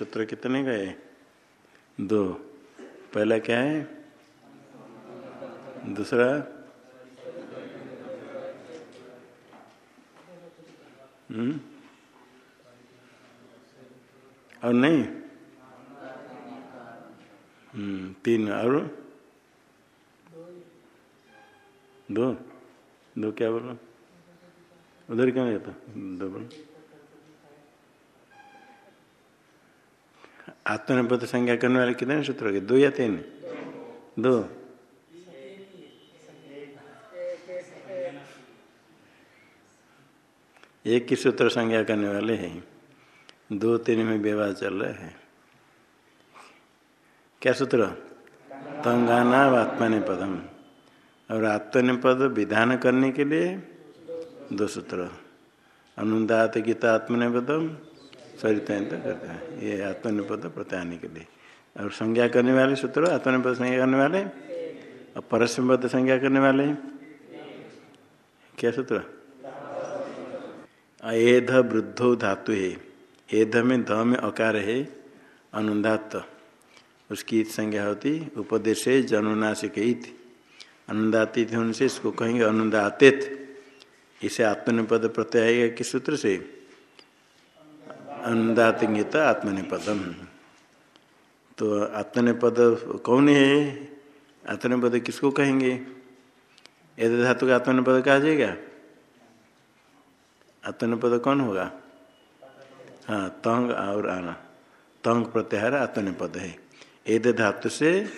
सूत्र कितने गए? दो। पहला क्या है? दूसरा? हम्म। और नहीं? हम्म तीन। और? दो। दो क्या बोलो? उधर क्या जाता दो बोलो। आत्मनिपद संज्ञा करने वाले कितने सूत्र के दो या तीन? दो। एक ही सूत्र संज्ञा करने वाले हैं। दो तीन में विवाह चल रहा है। क्या सूत्र? तंगाना आत्मनिपदम। और आत्मनिपद विधान करने के लिए दो सूत्र। अनुदात गीता आत्मनिपदम। सरितायंत करते हैं ये आत्मनिपद प्रत्याने के लिए और संज्ञा करने वाले सूत्र आत्मनिपद संज्ञा करने वाले? और परस्मबद्ध संज्ञा करने वाले? क्या सूत्र? एध वृद्धो धातु है। एध में ध में अकार है अनुदात उसकी संज्ञा होती, उपदेश जनुनाशिक होने से इसको कहेंगे अनुदातित इसे आत्मनिपद प्रत्यय किस सूत्र से? अनुदातिंगित आत्मनिपदम। तो आत्मनिपद कौन है? आत्मनिपद किसको कहेंगे? यदि धातु का आत्मनिपद कहा जाएगा? आत्मनिपद कौन होगा? हाँ तंग और आना। तंग प्रत्याहार आत्मनिपद है। एद धातु से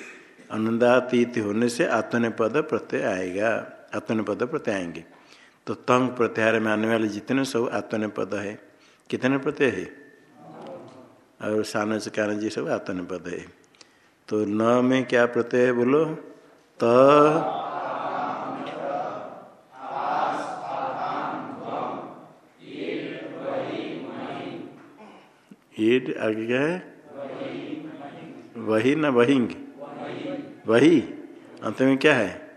अनुदातीत होने से आत्मनिपद प्रत्यय आएगा। आत्मनिपद प्रत्यय आएँगे। तो तंग प्रत्याहार में आने वाले जितने सब आत्मनिपद है, कितने प्रत्यय है? और सान कारण जी सब आत्मनिपद है। तो न में क्या प्रत्यय है बोलो? त ईट आगे क्या है? वही न वहिंग। वही। अंत में क्या है?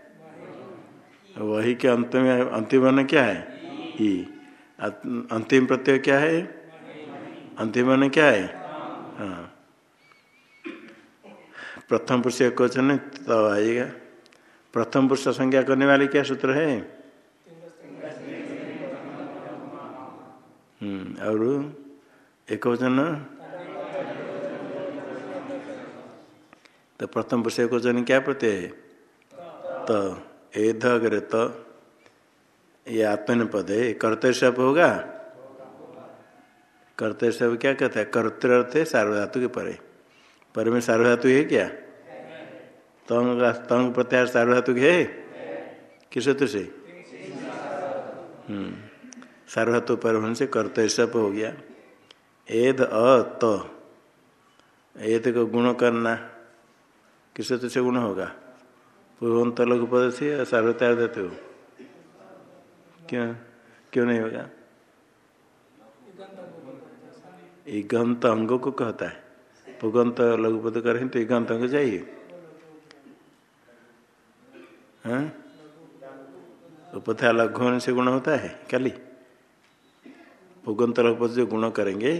वही के अंत में अंतिम वर्ण क्या है? ई। अंतिम प्रत्यय क्या है? अंतिम वर्ण क्या हाँ? प्रथम पुरुष क्वेश्चन तब आएगा प्रथम पुरुष संज्ञा करने वाले क्या सूत्र है? और एक वचन तो प्रथम पुरुष क्वेश्चन क्या प्रत्यय है? तो। एध अगर तो। ये आत्मन पद है कर्तव्य होगा। कर्तव्य सब क्या कहता है? कर्तव्य है सार्वधातु के परे। पर में सार्वधातु है क्या? तंग तंग प्रत्यार सार्वधातु है? किस सूत्र से? हम्म सार्वधातु पर होने से कर्तव्य सब हो गया। एद अ तो एद को गुण करना। किस सूत्र से गुण होगा? पूर्वंत लघु पद से हो। क्यों? क्यों नहीं होगा? इगंत अंगों को कहता है। पुगंत लघुपत करें तो इगंत अंग चाहिए। हाँ? उपथा लघु होने से गुण होता है खाली पुगंत लघुपत जो गुण करेंगे,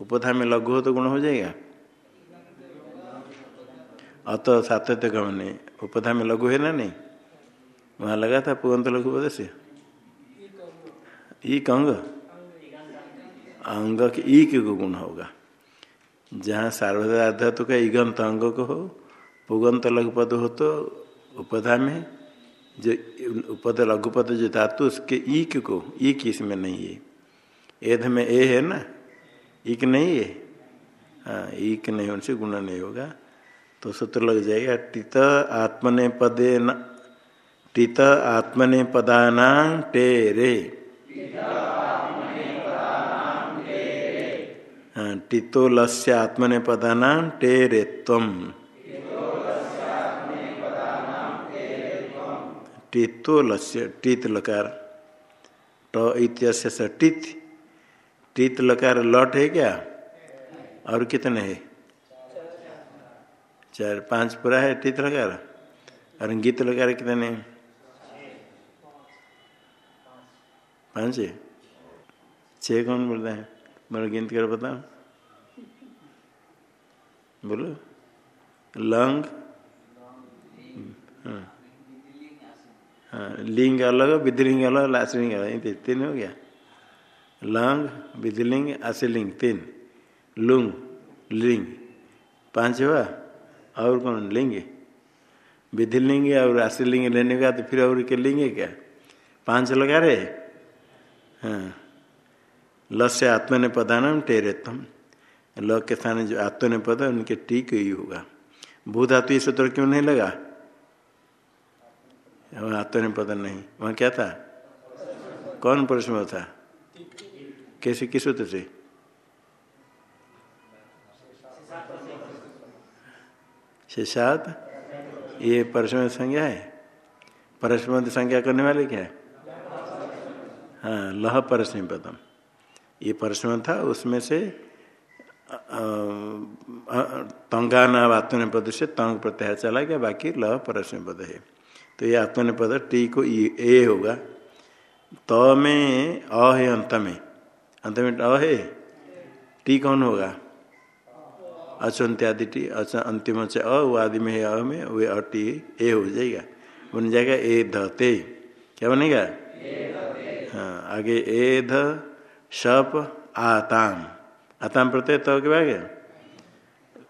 उपथा में लघु हो तो गुण हो जाएगा। अत सातत्य गमन, उपथा में लघु है ना नहीं? वहाँ लगा था पुगंत लघुपद से। ईक अंग अंग के को गुण होगा। जहाँ सार्वधातु का ईगंत अंग को हो, पुगंत लघुपद हो तो उपधा में जो उपद लघुपद जो धातु, उसके ईक को ईक इसमें नहीं है। एध में ए है ना? ईक नहीं है? हाँ ईक नहीं, उनसे गुण नहीं होगा। तो सूत्र लग जाएगा, टित आत्मने पदे न, टित आत्मने पदाना टेरे टितोलस्य आत्मने पदाना टेरे तम टितोलस्य टित लकार। ट इत्यस्य टित। टित लकार लट है क्या? और कितने है? चार, पाँच पूरा है टित लकार? और गीत लकार कितने पाँच है। छः कौन बोलते हैं? मेरा गिनती कर बताओ बोलो। लंग। हाँ, हाँ लिंग अलग विधिलिंग अलग लाशलिंग अलग तीन हो गया। लंग विधिलिंग आशीलिंग तीन। लुंग लिंग। पाँच हुआ? और कौन? लिंग। विधिलिंग और आशीलिंग लेने का तो फिर और के लिंगे क्या? पाँच लगा रहे? हाँ। लस्य आत्मने पदान टेरेतम ल के स्थान जो आत्मने पद उनके टीक ही होगा। भू धातु ये सूत्र क्यों नहीं लगा? आत्मने पद नहीं। वहाँ क्या था? कौन प्रश्न था? कैसे, किस सूत्र से? शेषात ये परस्म संज्ञा है? परस्म संज्ञा करने वाले क्या है? हाँ लह परस्म पदम ये परस्म था उसमें से तंगाना आत्मन पद से तंग प्रत्याय चला गया बाकी ल परस्म पद है। तो ये आत्मन पद टी को ए होगा। त में अ है अंत में। अंत में अ है? टी कौन होगा? अचंत्यादि टी अच्छा अंतिम से अ वो आदि में है अ में वे अ टी ए हो जाएगा। बन जाएगा ए धते क्या बनेगा? हाँ आगे ए ध शप आताम। आताम प्रत्यय तो के बाद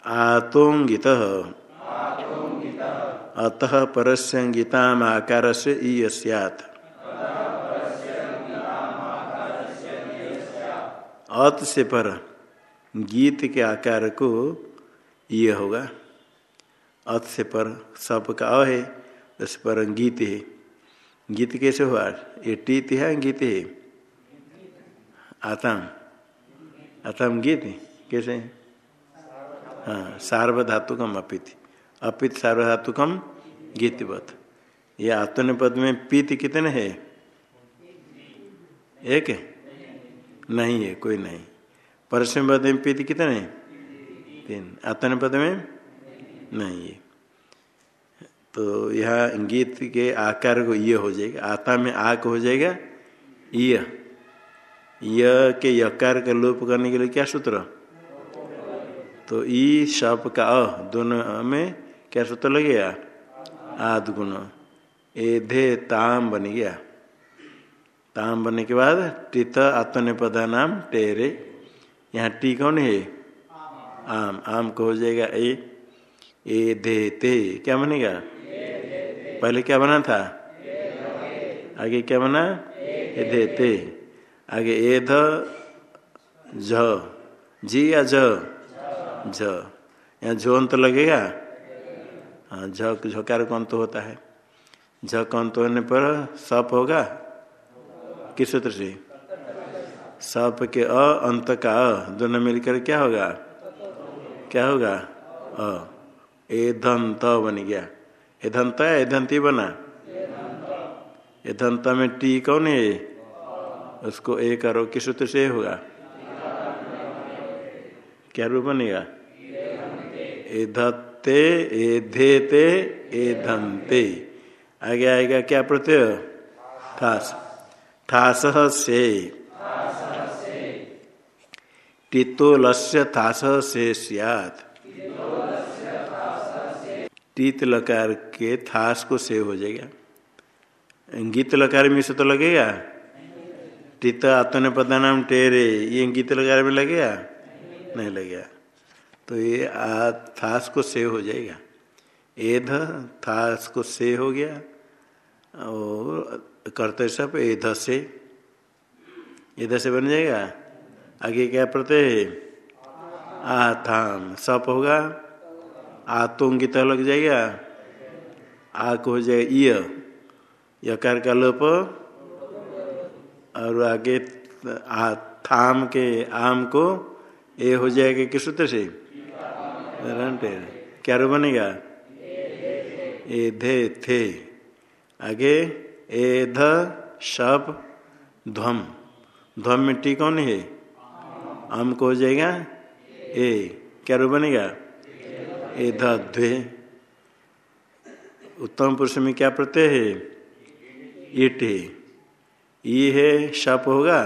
आतोंगित। अतः परस्यंगिताम आकार से ई सियात। अत से पर गीत के आकार को ये होगा। अत से पर सप का अ है, उस पर गीत है। गीत कैसे हुआ? ये टीत है, गीत है। आताम। आताम गीत कैसे हाँ? सार्वधातुकम अपित। अपित सार्वधातुकम गीतवत। ये आत्मन पद में पीत कितने है? एक है? नहीं है, कोई नहीं। परसम पद में पीत कितने है? तीन। आत्मन पद में नहीं है। तो यह गीत के आकार को ये हो जाएगा। आता में आक हो जाएगा, य। य के यकार का लोप करने के लिए क्या सूत्र? तो ई शप का अ दोनों में क्या सूत्र लगेगा आद गुण। एधे ताम बन गया। ताम बनने के बाद टित आत्मनिपदा नाम टेरे। यहाँ टी कौन है? आम। आम को हो जाएगा ए। ए धे ते। क्या बनेगा? पहले क्या बना था? आगे क्या बना? ए धे ते। आगे ए ध झ जी या झ? झ। यहाँ झोन तो लगेगा? हाँ झ झकार कौन तो होता है। झ कौन तो होने पर सप होगा? किस सूत्र से? सप के अ, अंत का अ, दोनों मिलकर क्या होगा? क्या होगा? अ। ए धन त बन गया। ए धनता है? ए धनती बना। ए धनता में टी कौन है? उसको ए करो, किस सूत्र से होगा? क्या रूप बनेगा? ए धत्ते, ए धेते, ए धनते। आगे आएगा क्या प्रत्यय? ठास ठास से टितो लस्य थास से सियात। टीत लकार के थास को से हो जाएगा। गीत लकार में से तो लगेगा? टित आत्मने पदा नाम टेरे ये गीत लगा में लगेगा नहीं लगेगा तो ये आ थास को से हो जाएगा एध थास को से हो गया और करते सब एध से एध से बन जाएगा आगे क्या प्रत्यय है आथाम सप होगा आतोंगित लग जाएगा आ को हो जाएगा य यकार का लोप और आगे, आ, थाम के आम को ए हो जाएगा किस सूत्र से? क्या रो बनेगा? ए धे, थे। आगे, ए ध, शब, ध्वम। ध्वम में टी कौन है? आम को हो जाएगा ए। क्या रो बनेगा? ए ध, ध्वे। उत्तम पुरुष में क्या प्रत्यय है? ईट है ई है, शप होगा?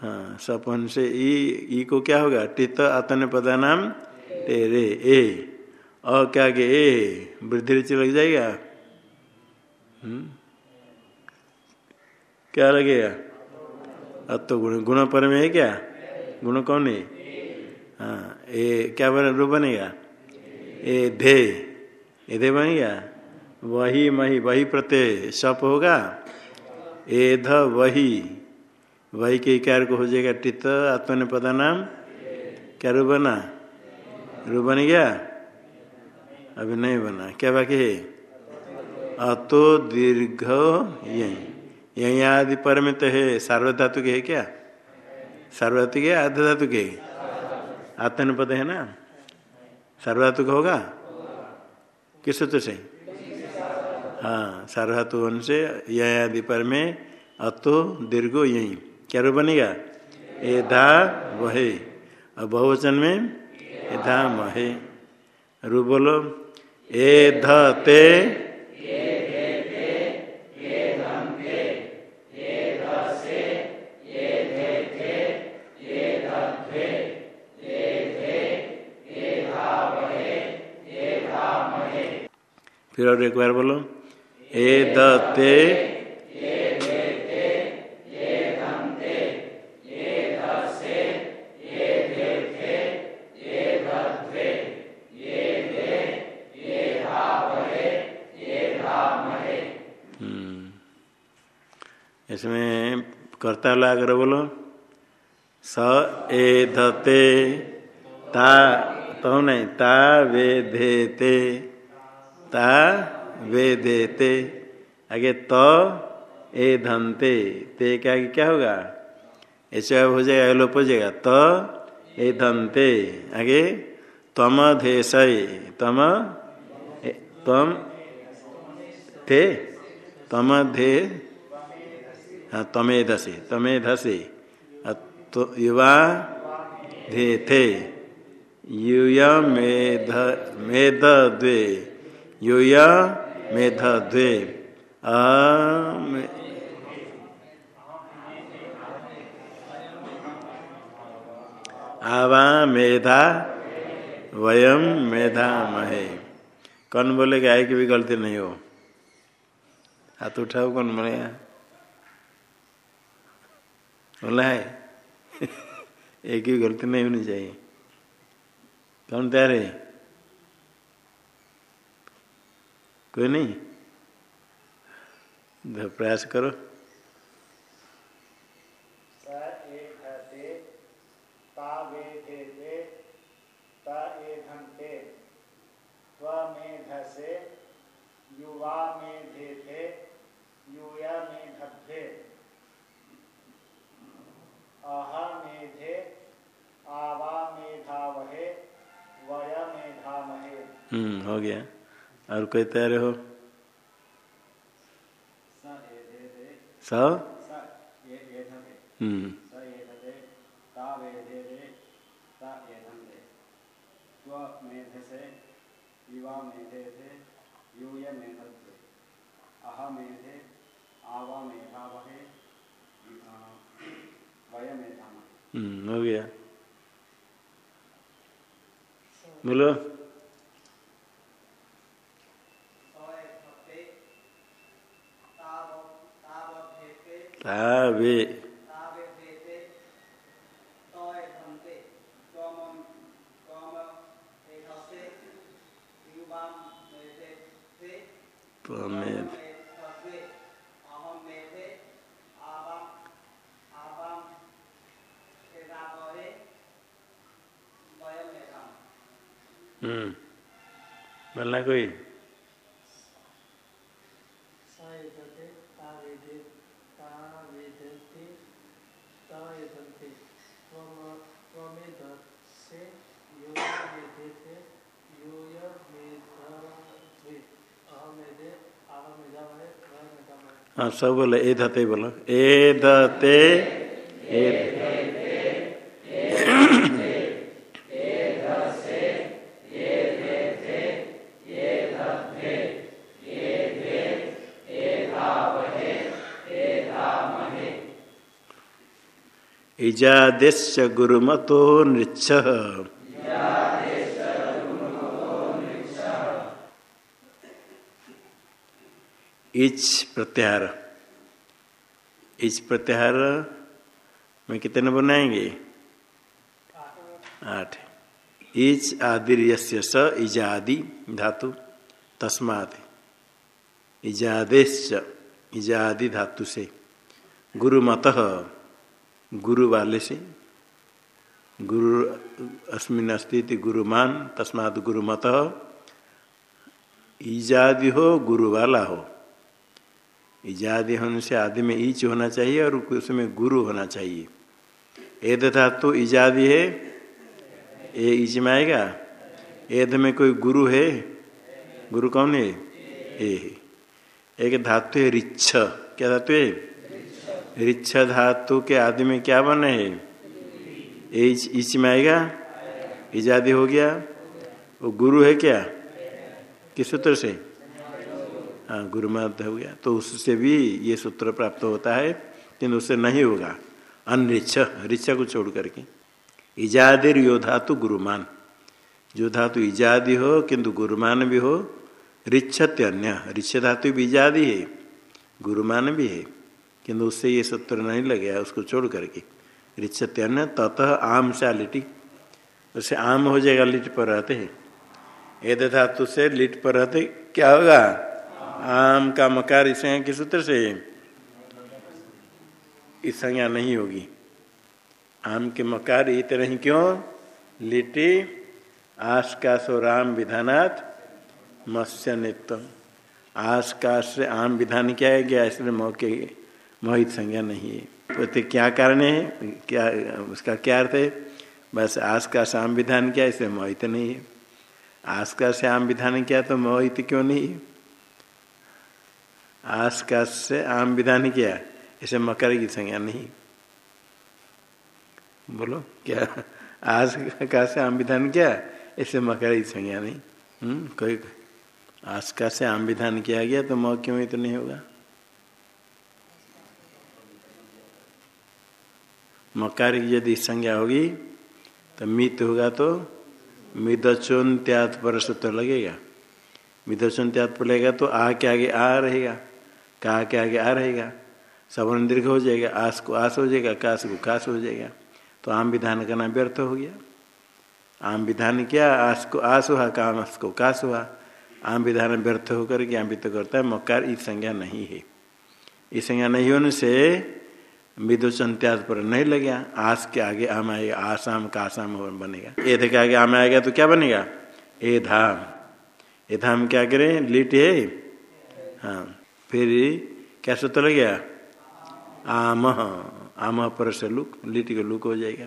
हाँ सपन से ई ई को क्या होगा? टित आतन पदा नाम टेरे ए। अ क्या के ए। वृद्धि रुचि लग जाएगा? हम्म। क्या लगेगा? अब तो गुण। गुण पर में है क्या? गुण कौन है? हाँ ए क्या बने? रूप बनेगा? ए धे ए धे बनेगा? वही मही, वही प्रत्यय। सप होगा? ए ध वही। वही के इकार को हो जाएगा टित, आत्मन पदा नाम क्या रू बना? रू बन गया? अभी नहीं बना। क्या बाकी है? अतो दीर्घ यही यही आदि पर में तो है। सार्वधातु के है क्या? सार्वधातु के? आध धातु के? आत्मन पद है ना? सार्वधातु का होगा? किस सूत्र से? हाँ सार्वधातु से यह आदि पर में अतो दीर्घो यही। क्या रूप बनेगा? ए धा वहे। और बहुवचन में ए धा महे। रू बोलो। ए ध ते फिर और एक बार बोलो। ए दते। इसमें करता लागर बोलो। स ए धते ता तो नहीं, ता वे धेते ता वे देते आगे त ए धनते। ते क्या क्या होगा? ऐसे हो जाएगा लोप हो जाएगा त तो, ए धनते। आगे तम धेसय तम तम थे तम धे हाँ तमे धसे तमे धसे तो युवा धे थे यूय मेध मेध द्वे यूय मेध द्वे आवा मेधा वयम मेधा महे कौन बोलेगा आई की भी गलती नहीं हो? हाथ उठाओ, कौन बोलेगा? बोला है। एक ही गलती नहीं होनी चाहिए। कौन तैयार है? कोई नहीं। प्रयास करो। युवा में थे यूया में धे आहा मेधे आवा मेधावहे वय मेधामहे हम्म हो गया। और कोई तैयार हो? स? हम्म। युवा मेधे थे यूय मेधे अह मेधे आवा कोई हाँ सब बोले ए धते बोलो। ए धते ए विजादेश गुरुमतो नृच इच प्रत्याहार। इच प्रत्याहार में कितने बनाएँगे? आठ। इच आदि स इजादि धातु तस्मात। इजादेश इजादि धातु से। गुरुमत। गुरु वाले से। गुरु अस्मिन अस्थिति गुरुमान, तस्मात गुरु मत ईजादि हो गुरु वाला हो। ईजादि होने से आदि में ईच होना चाहिए और उसमें गुरु होना चाहिए। एद धातु ईजादि है ये ईच में आएगा? एद में कोई गुरु है? गुरु कौन है? ए एक धातु है रिच्छ। क्या धातु है? रिच्छ धातु के आदि में क्या बने है? इच में आएगा? इजादी हो गया। वो गुरु है क्या? किस सूत्र से? हाँ गुरु मत हो गया। तो उससे भी ये सूत्र प्राप्त होता है, किंतु उससे नहीं होगा। अनरिच्छ रिच्छ को छोड़ करके। इजादिर यो धातु गुरुमान। जो धातु इजादी हो, किंतु गुरुमान भी हो रिच्छत्य अन्य रिच्छ धातु भी इजादी है, गुरुमान भी है। किंतु उससे ये सूत्र नहीं लगे उसको छोड़ करके। रिच्छत्य अन्य, ततः आम से लिटी। उससे आम हो जाएगा, लिट पर रहते हैं। एद धातु से लिट पर रहते, क्या होगा? आम का मकार इस के सूत्र से। इस संज्ञा नहीं होगी। आम के मकार इत नहीं क्यों? लिटी आस का सो राम विधानात मत्स्य नित्य आस का से आम विधान क्या है गया, इसलिए मौके मोहित संज्ञा नहीं है। तो क्या कारण है? क्या, उसका क्या अर्थ है? बस आस का साम विधान क्या इसे मोहित नहीं है। आस का आम विधान क्या तो मोहित क्यों नहीं है? आस का से आम विधान क्या इसे मकर की संज्ञा नहीं बोलो, क्या? आज का से आम विधान क्या इसे मकर की संज्ञा नहीं। हम्म कोई आज का से आम विधान किया गया तो मौ क्यों तो नहीं होगा? मकार की यदि संज्ञा होगी तो मित होगा तो मिदचोन त्याग पर सूत्र लगेगा। मिदचोन त्याग पर लगेगा तो आ के आगे आ रहेगा कहा के आगे आ रहेगा, सवर्ण दीर्घ हो जाएगा, आस को आस हो जाएगा काश को काश हो जाएगा। तो आम विधान करना व्यर्थ हो गया। आम विधान क्या? आस को आस हुआ काम को काश हुआ। आम विधान व्यर्थ होकर ज्ञापित करता है, मकार इस संज्ञा नहीं है। इस संज्ञा नहीं होने से विदुषण त्याग पर नहीं लगे आस के आगे आम आएगा, आसाम का आसाम बनेगा। ए के आगे आम आएगा तो क्या बनेगा? ए धाम। ए धाम क्या करें? लिट है? हाँ। फिर क्या सूत्र लग गया आम। आम पर से लुक, लिट के लुक हो जाएगा।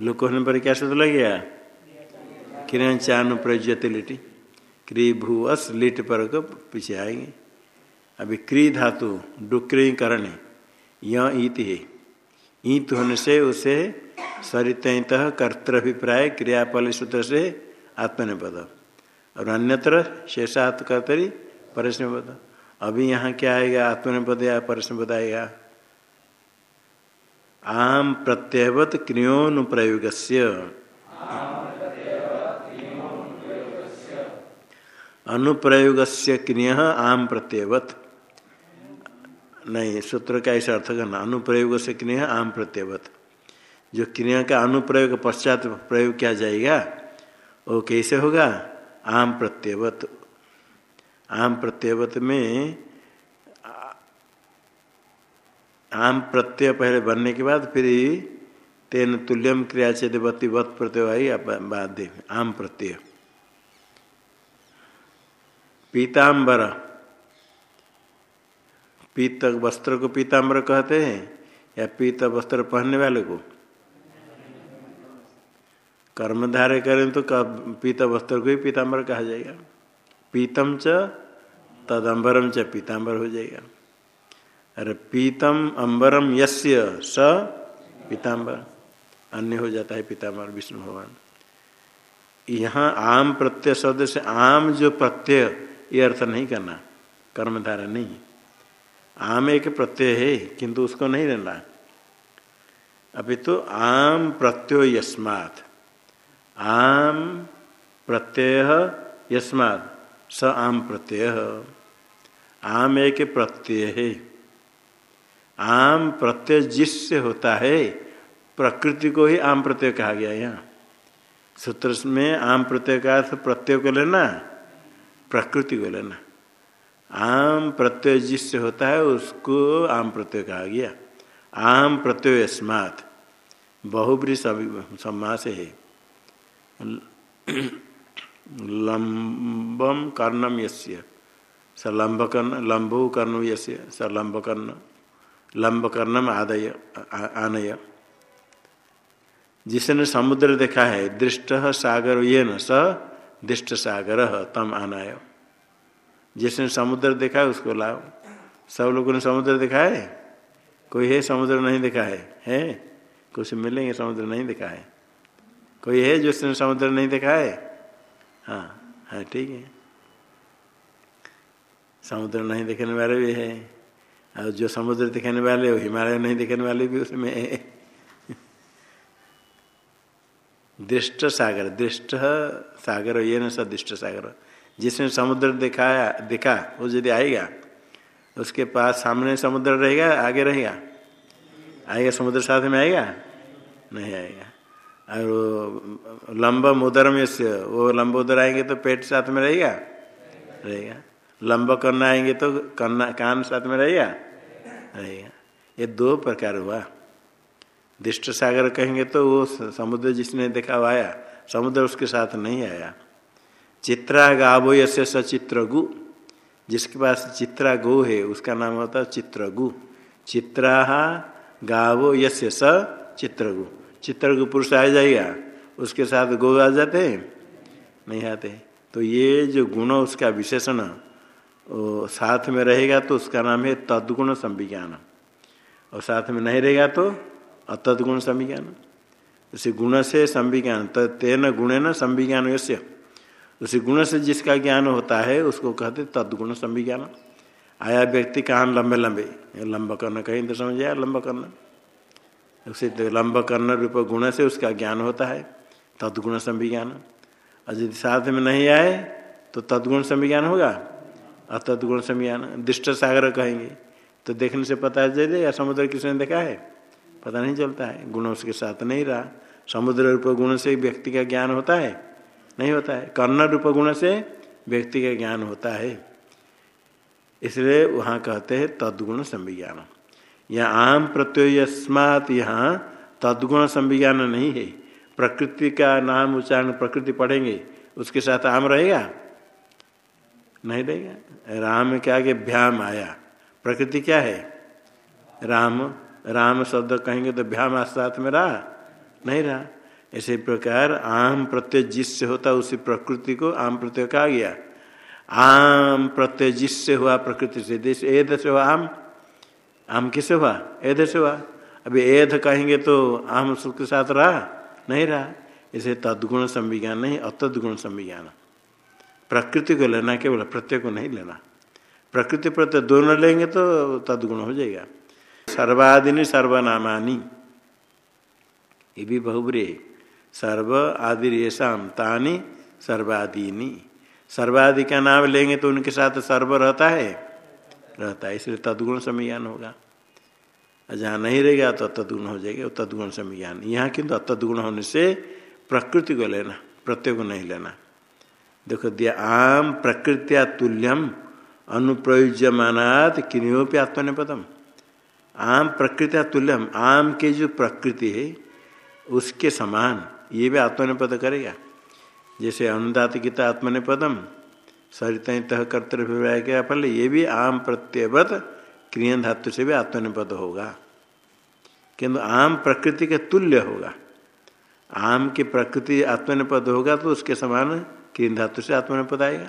लुक होने पर क्या सूत्र लग गया किरण चानु प्रज्यते लिटी। क्री भूअस लिट पर पीछे आएँगे। अभी क्री धातु, डुक्री करने। यह ईत है। ईत होने से उसे सरित कर्तभिप्राय क्रियापल सूत्र से आत्मनिपद और अन्यत्र शेषात कर्तरी परस्मपद अभी यहाँ क्या आएगा? आत्मनिपद या परस्मपद आएगा? आम प्रत्ययवत क्रियोनुप्रयोग अनुप्रयोग क्रिय आम प्रत्ययवत। नहीं, सूत्र का ऐसा अर्थ करना, अनुप्रयोग से क्रिया आम प्रत्ययवत जो क्रिया का अनुप्रयोग पश्चात प्रयोग किया जाएगा, वो कैसे होगा? आम प्रत्ययवत आम प्रत्ययवत में, आम प्रत्यय पहले बनने के बाद फिर तेन तुल्यम क्रिया चेदवती वत प्रत्यय बाध्य आम प्रत्यय। पीताम्बर पीत वस्त्र को पीताम्बर कहते हैं, या पीत वस्त्र पहनने वाले को? कर्मधारय करें तो पीत वस्त्र को ही पीताम्बर कहा जाएगा। पीतम च, तदम्बरम च पीताम्बर हो जाएगा। अरे पीतम अम्बरम यस्य स पीताम्बर। अन्य हो जाता है पीताम्बर, विष्णु भगवान। यहाँ आम प्रत्यय शब्द से आम जो प्रत्यय, ये अर्थ नहीं करना। कर्मधारा नहीं। आम एक प्रत्यय है, किंतु उसको नहीं लेना। अभी तो आम प्रत्यय यस्मात्। आम प्रत्यय यस्मात्। स आम प्रत्यय। आम एक प्रत्यय है। आम प्रत्यय जिससे होता है, प्रकृति को ही आम प्रत्यय कहा गया यहाँ। सूत्र में आम प्रत्यय का अर्थ प्रत्यय को लेना, प्रकृति को लेना। आम प्रत्यय जिससे होता है उसको आम प्रत्यय कहा गया। आम प्रत्यय स्मात बहुब्री समास है। लंबम कर्णम यस्य। स लंब कर्ण लंबो कर्ण यस्य, स लंब कर्णम आदय आनय। जिसने समुद्र देखा है, दृष्ट सागर ये न स दृष्ट सागर तम आनाय। जिसने समुद्र देखा है, उसको लाओ। सब लोगों ने समुद्र देखा है? कोई है समुद्र नहीं देखा है? है? कुछ मिलेंगे समुद्र नहीं देखा है। कोई है जिसने समुद्र नहीं देखा है? हाँ हाँ ठीक है। समुद्र नहीं देखने वाले भी है, और जो समुद्र दिखाने वाले, वो हिमालय नहीं दिखने वाले भी उसमें है। दृष्ट सागर दृष्ट सागर, ये न सदृष्ट सागर। जिसने समुद्र दिखाया, दिखा, वो यदि आएगा, उसके पास सामने समुद्र रहेगा, आगे रहेगा? आएगा समुद्र साथ में आएगा? नहीं आएगा। और लंब उदर में से, वो लंब उदर आएँगे तो पेट साथ में रहेगा? रहेगा। लंब करना आएँगे तो कन्ना कान साथ में रहेगा? रहेगा। ये दो प्रकार हुआ। दृष्ट सागर कहेंगे तो वो समुद्र जिसने देखा आया, समुद्र उसके साथ नहीं आया। चित्रा गावो यसे सचित्रगु जिसके पास चित्रा गो है, उसका नाम होता है चित्रगु। चित्रा गावो यसे स चित्रगु। चित्रगु पुरुष आ जाएगा, उसके साथ गो आ जाते हैं, नहीं आते तो ये जो गुण उसका विशेषण वो साथ में रहेगा तो उसका नाम है तद्गुण संविज्ञान। और साथ में नहीं रहेगा तो अतद्गुण संविज्ञान। उसी गुण से संविज्ञान तेन गुणे न संविज्ञान यश्य उसी गुण से जिसका ज्ञान होता है, उसको कहते तदगुण संविज्ञान। आया व्यक्ति कहाँ लंबे लंबे लंब करना कहीं तो समझ आया, लंब करना। उसे तो लंब करना रूप गुण से उसका ज्ञान होता है, तदगुण संविज्ञान। और यदि साथ में नहीं आए तो तदगुण संविज्ञान होगा? अतदगुण संविज्ञान, दृष्ट सागर कहेंगे। तो देखने से पता चल जाएगा समुद्र किसने देखा है? पता नहीं चलता है। गुण उसके साथ नहीं रहा। समुद्र रूप गुण से व्यक्ति का ज्ञान होता है नहीं होता है। कर्ण रूप गुण से व्यक्ति का ज्ञान होता है। इसलिए वहाँ कहते हैं तदगुण संविज्ञान। यहाँ आम प्रत्यय यस्मात यहाँ तदगुण संविज्ञान नहीं है। प्रकृति का नाम उच्चारण प्रकृति पढ़ेंगे, उसके साथ आम रहेगा? नहीं रहेगा। राम के आगे भ्याम आया। प्रकृति क्या है? राम। राम शब्द कहेंगे तो भ्याम साथ में रहा? नहीं रहा। इसी प्रकार आम प्रत्यय जिससे होता उसी प्रकृति को आम प्रत्यय कहा गया। आम प्रत्यय जिससे हुआ प्रकृति से देश एद से हुआ आम। आम किससे हुआ? एध से हुआ। अभी एध कहेंगे तो आम सुख के साथ रहा? नहीं रहा। इसे तदगुण संविज्ञान नहीं, अतदगुण संविज्ञान। प्रकृति को लेना केवल, प्रत्यय को नहीं लेना। प्रकृति प्रत्यय दोनों लेंगे तो तदगुण हो जाएगा। सर्वादिनी सर्वनामानी। ये भी बहुब्रे सर्व आदि रेशम तानी सर्वादीनी। सर्वादि का नाम लेंगे तो उनके साथ सर्व रहता है? रहता है, इसलिए तदगुण समीज्ञान होगा। जहाँ नहीं रहेगा तो तदगुण हो जाएगा तदगुण समीज्ञान यहाँ किंतु अतदगुण होने से प्रकृति को लेना, प्रत्यय को नहीं लेना। देखो, दिया आम प्रकृत्या तुल्यम अनुप्रयुज्यमानात किन्योपि आत्मनिपदम। आम प्रकृत्या तुल्यम, आम के जो प्रकृति है, उसके समान ये भी आत्मनिपद करेगा। जैसे अनुदात गीता आत्मनिपदम सरित तह कर्तव्य क्या फल, ये भी आम प्रत्ययवत क्रियन धातु से भी आत्मनिपद होगा। किंतु आम प्रकृति के तुल्य होगा। आम की प्रकृति आत्मनिपद होगा तो उसके समान किन धातु से आत्मनिपद आएगा।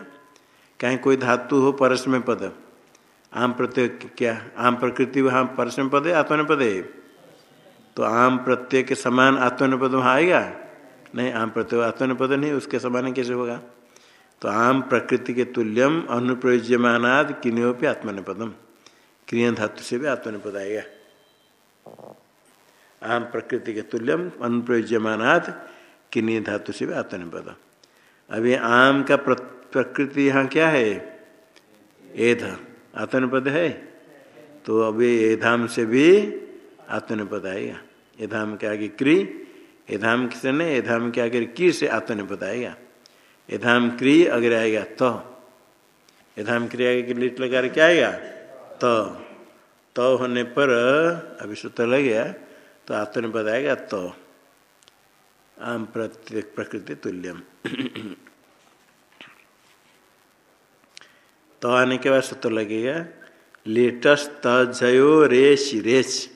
कहीं कोई धातु हो परस में पद, आम प्रत्यय क्या, आम प्रकृति वहाँ परस में पद है आत्मा पद है? तो आम प्रत्यय के समान आत्मनिपद वहाँ आएगा। नहीं, आम प्रत्यय आत्मा पद नहीं, उसके समान कैसे होगा? तो आम प्रकृति के तुल्यम, अनुप्रयोज्यमानाद, किन्योपि आत्मनिपदम क्रिय धातु से भी आत्मनिपद आएगा। आम प्रकृति के तुल्यम, अनुप्रयोज्यमानाद किन्नी धातु से भी आत्मनिपदम अभी आम का प्रकृति यहाँ क्या है? एध। आत्मनिपद है? तो अभी एधाम से भी आत्मनिपद आएगा। एधाम के आगे क्री एधाम किसने एधाम के आगे की से आत्मनिपद आएगा एधाम क्री अगर आएगा तो। एधाम क्रिया के लिट लगा क्या आएगा? तो। तो होने पर अभी सूत्र लग गया तो आत्मनिपद आएगा तो। आम प्रत्येक प्रकृति तुल्यम। तो आने के बाद सूत्र लगेगा, लेटस तजयो रेच रेच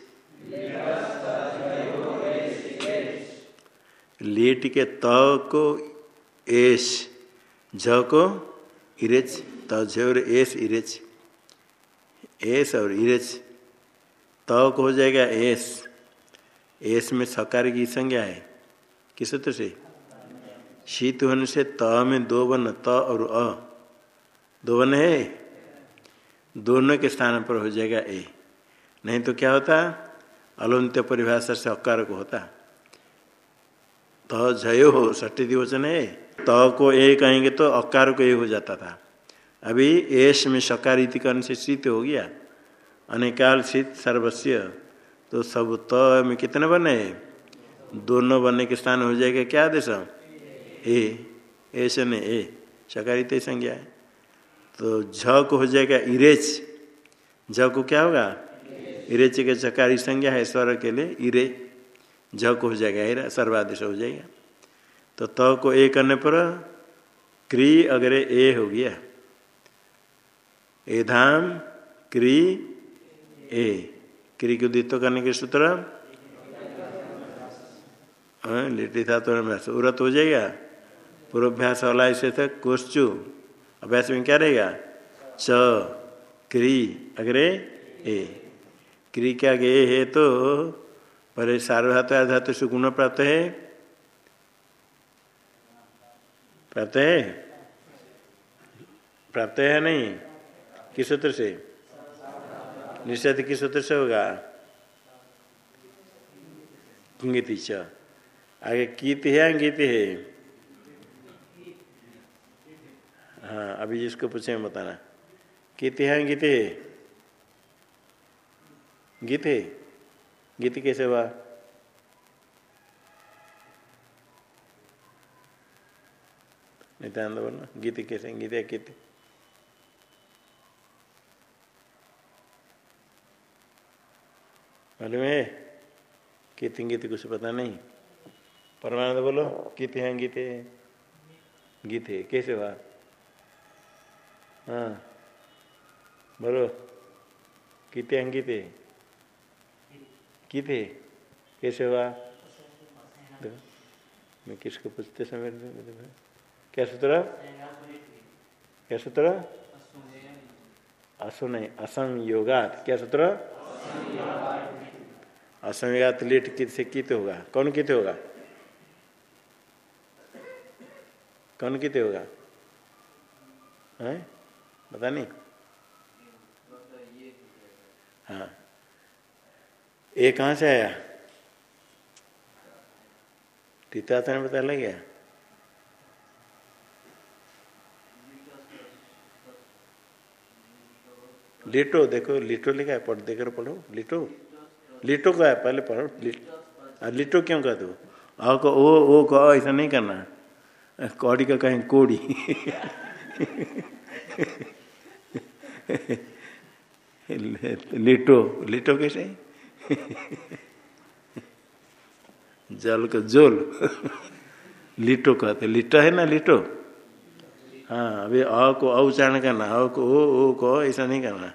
लेट के त को एस झ को इरेच तजयोर एस इरेच एस और इरेच त को हो जाएगा एस। एस में सकार की संज्ञा है। किस सूत्र से? शीत होने से त में दो वन त और अ। दो वन है? दोनों के स्थान पर हो जाएगा ए। नहीं तो क्या होता? अलंत्य परिभाषा से अकार को होता। तो जयो हो षष्टी दिवचन है त को ए कहेंगे तो अकार को ए हो जाता था। अभी एश में सकार करने से शीत हो गया। अनेकाल शीत सर्वस्व तो सब त तो में कितने बने? दोनों बनने के स्थान हो जाएगा क्या आदेश? ए। ऐसे ने ए। सकारित संज्ञा है। तो झ को हो जाएगा इरेच। झ को क्या होगा? इरेच के चकारी संज्ञा है स्वर के लिए। इरे। झ को हो जाएगा इरा सर्वादेश हो जाएगा। तो त तो को ए करने पर क्री अगर ए हो गया। एधाम क्री, ए। क्री को द्वित्व करने के सूत्र? लिट्टी था तो उरत हो जाएगा। पूर्वाभ्यास वाला ऐसे था कोश्चु अभ्यास में क्या रहेगा? च, क्री, अग्रे, ए। क्री क्या गे है तो पहले सार्वधातु आधातु से गुण प्राप्त है? प्राप्त है? प्राप्त है नहीं? किस सूत्र से? निषेध किस सूत्र से होगा? किंगिति च। आगे कीत है अंगित है? हाँ अभी जिसको पूछे बताना। गीत है गीत है? गीत है। गीत कैसे हुआ नित्यानंद बोलना गीत कैसे गीत है गीत। मालूम है? गीत गीत कुछ पता नहीं। परमानंद बोलो, गीत है गीत है। गीत है कैसे हुआ हाँ। बोलो कितने अंकित किते? कैसे हुआ देखो मैं किसको पूछते समय क्या सूत्र? क्या सूत्र? असुन असंयोगात. क्या सूत्र? असंयोगात लेट कित से कित होगा? कौन कित होगा? कौन कित होगा? है? पता नहीं। हाँ। ये कहाँ से आया? तीर्थार्थ ने पता लग गया। लिटो, देखो, लिटो लिखा है, पढ़ देकर पढ़ो। लिटो? लिटो का है, पहले पढ़ो। लिट लिटो क्यों कहते हो आओ को, ओ ओ को ऐसा नहीं करना। कौड़ी का कहें, कोड़ी। लिटो लिटो कैसे? जल को जोल। लिटो कहते लिटो है ना लिटो? हाँ अभी अ को औच्चारण करना अ को, ओ ओ, को, ऐसा नहीं करना।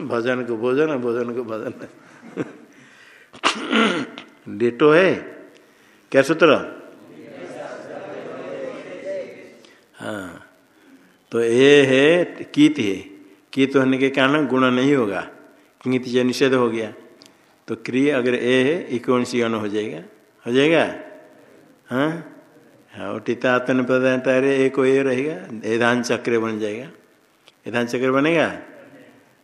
भजन को भोजन भोजन को भजन लिटो है? क्या सूत्र? हाँ तो ये है, कीत है। कीत होने के कारण गुण नहीं होगा। कित जो निषेध हो गया। तो क्रिय अगर ए है इकोन सी अण हो जाएगा। हो जाएगा? हाँ? हाँ टीता आत्म पदार्थ एक ए को ए रहेगा, एधान चक्र बन जाएगा। एधान चक्र बनेगा?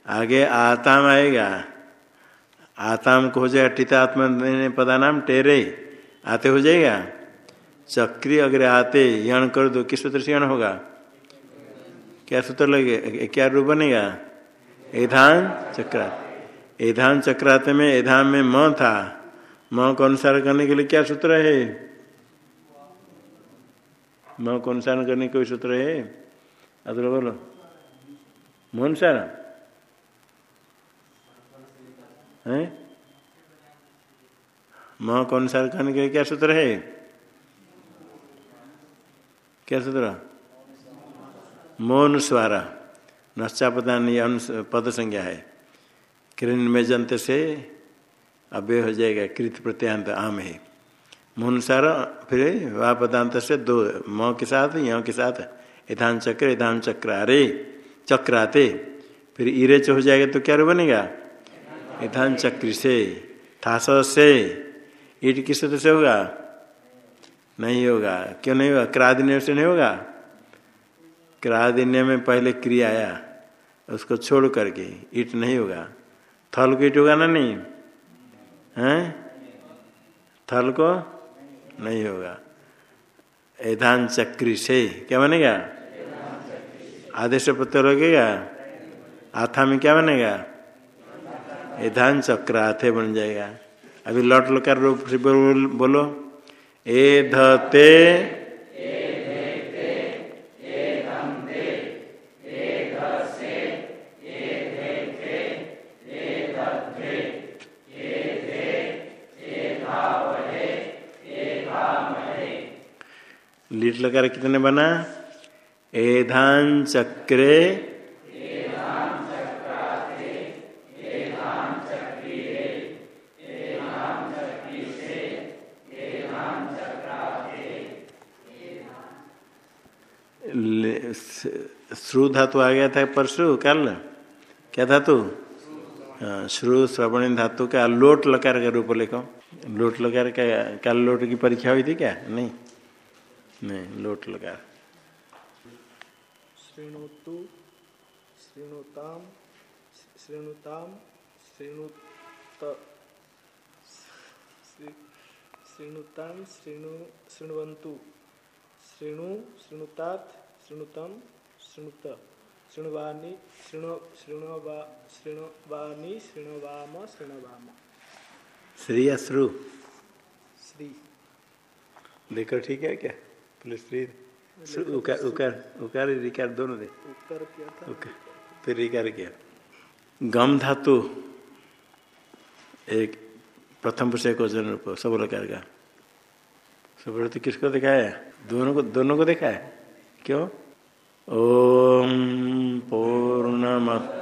आगे आताम आएगा। आताम को हो जाएगा टीता आत्म पदा नाम टेरे। आते हो जाएगा? चक्री अगर आते, यण कर दो, किस सूत्र से यण होगा? क्या सूत्र लगे? क्या रूप बनेगा? एधान चक्रात एधान चक्रात में, एधान में म था। म को अनुसार करने के लिए क्या सूत्र है? म को अनुसार करने कोई सूत्र है? अदर बोलो। म अनुसार। है? म को अनुसार करने के लिए क्या सूत्र है? क्या सूत्र? मोनुस्वारा नश्चापदान पद संज्ञा है। किरण में जंत से अव्यय हो जाएगा, कृत प्रत्यांत आम है। मुनुसार फिर वह पदांत से दो, म के साथ यहाँ के साथ, इधान चक्र इधान चक्र, अरे, चक्राते। फिर इरेच हो जाएगा तो क्या रो बनेगा? इधान चक्र से ठास से। ईट किस से होगा? नहीं होगा। क्यों नहीं होगा? क्रादिन्य से नहीं होगा? क्रादिन्य में पहले क्रिया आया, उसको छोड़ करके ईट नहीं होगा। थल को ईट ना नहीं? है? थल को नहीं होगा। एधान चक्री से, क्या बनेगा? आदेश पत्र लगेगा आथा में क्या बनेगा? एधान चक्र आथे बन जाएगा। अभी लौट लो कर रूप से बोलो। ए धते लीट लगा कितने बना? एधान चक्रे। श्रु धातु आ गया था परसु कल? क्या धातु? हाँ, श्रु श्रवण धातु का लोट लकार का रूप लेखो। लोट लकार का कल लोट की परीक्षा हुई थी क्या? नहीं। नहीं लोट लगा। श्रृणुतु श्रृणुताम श्रृणुताम श्रृणुत श्रृणुताम श्रृणु श्रृण्वन्तु। श्रृणु श्रृणुतात श्रृणुतम श्रृणुत। शृणुवानी शृणु शृणुवा शृणुवानी शृणुवाम शृणुवाम श्री अश्रु श्री। देखो ठीक है क्या? स्त्री उकार उकार उकार रिकार दोनों दे उकार क्या था उकार फिर रिकार किया गम धातु एक प्रथम पुरुष को जन रूप सब प्रकार का सब तो किसको दिखाया दोनों को दोनों को देखा है क्यों ओम पूर्ण पूर्णमत